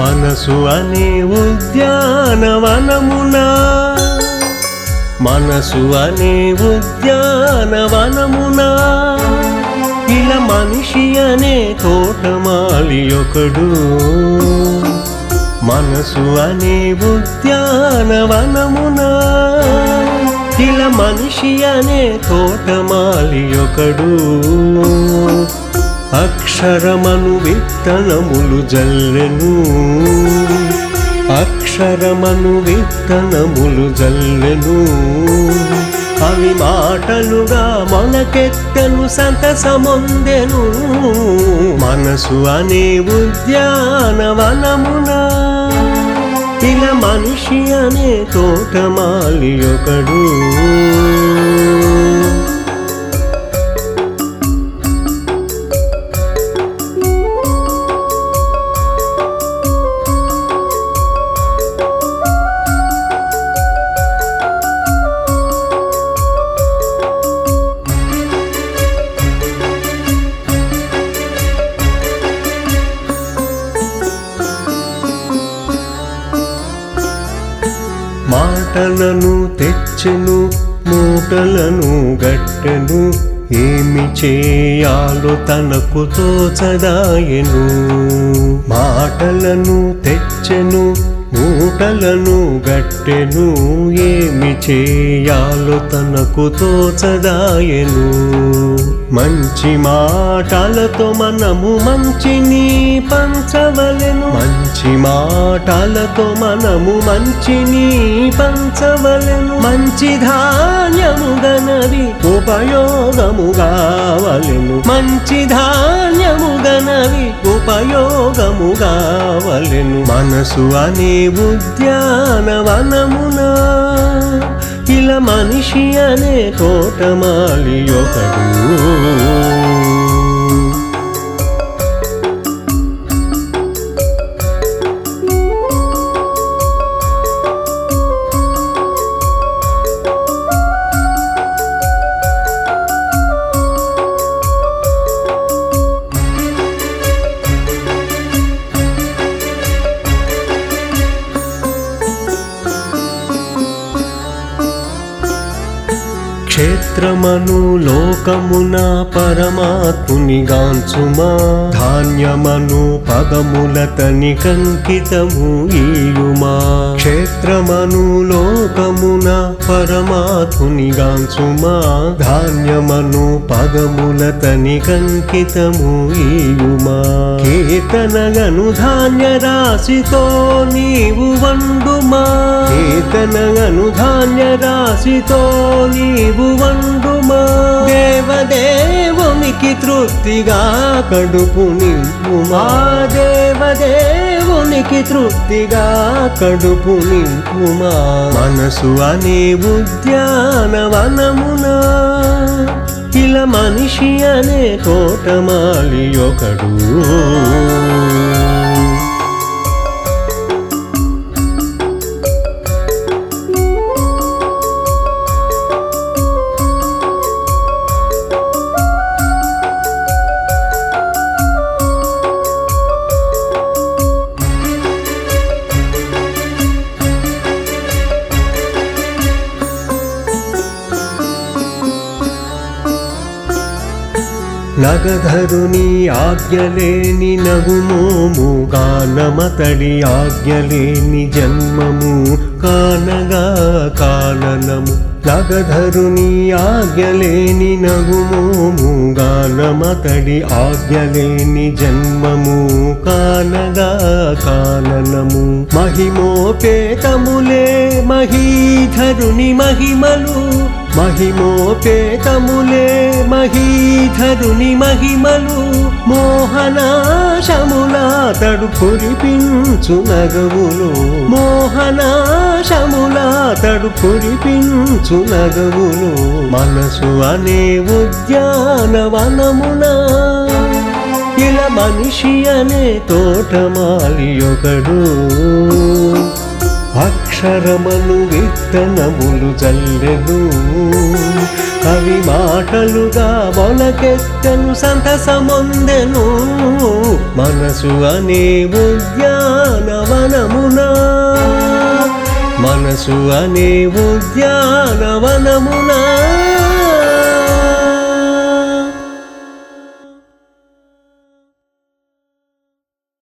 మనసు అనే ఉద్యానవనమునా. మనసు అనే ఉద్యానవనమునా. ఇలా మనిషి అనే తోటమాలి ఒకడు. మనసు అనే ఉద్యానవనమునా. ఇలా మనిషి అనే తోటమాలి ఒకడు. అక్షరమను విత్తనములు జల్లెను. అక్షరమను విత్తనములు జల్లెను. అవి మాటలుగా మొలకెత్తను సంతసమొందెను. మనసు అనే ఉద్యానవనమునా ఇలా మనిషి అనే తోటమాలి ఒకడు. మాటలను తెచ్చెను మూటలను గట్టెను. ఏమి చేయాలో తనకు తోచదాయను. మాటలను తెచ్చెను మూటలను గట్టెను. ఏమి చేయాలో తనకు తోచదాయను. మంచి మాటలతో మనము మంచిని పంచవలెను. మంచి మాటలతో మనము మంచిని పంచవలెను. మంచి ధాన్యము గనవి ఉపయోగము కావలెను. మంచి ధాన్యము గనవి ఉపయోగము కావలెను. మనసు అనే ఉద్యానవనమునా ఇలా మనిషి అనే తోటమాలి ఒకడు. క్షేత్రమను లోకమున పరమాత్ముని గాంచుమా. ధాన్యమను పదములతని కంకితము ఈయుమా. క్షేత్రమను లోకమున పరమాత్ముని గాంచుమా. ధాన్యమను పదములతని కంకితము ఈయుమా. కీర్తనగను ధాన్య రాశితో నీవు వండుమా. కీర్తనగను ధాన్య రాశితో నీవు వండుమా? దేవదేవునికి తృప్తిగా కడుపు నింపుమా? దేవదేవునికి తృప్తిగా కడుపు నింపుమా? మనసు అనే ఉద్యానవనమునా? ఇలా మనిషి అనే తోటమాలి ఒకడు. నగధరుని ఆజ్ఞలేని నగుమోము గానమతడి ఆజ్ఞలేని జన్మము కానగా కాననము. నగధరుని ఆజ్ఞలేని నగుమోము గానమతడి ఆజ్ఞలేని జన్మము కానగా కాననము. మహిమోపేతములే మహీధరుని మహిమలు మహిమోపేతములే మహీధరుని మహిమలు మోహనాశములాతడు కురిపించు నగవులు. మోహనాశములాతడు కురిపించు నగవులు. మనసు అనే ఉద్యానవనమునా ఇలా మనిషి అనే తోటమాలి ఒకడు. అక్షరమను విత్తనములు జల్లెను. అవి మాటలుగా మొలకెత్తను సంతసముందెను. మనసు అనే ఉద్యానవనమునా? మనసు అనే ఉద్యానవనమునా?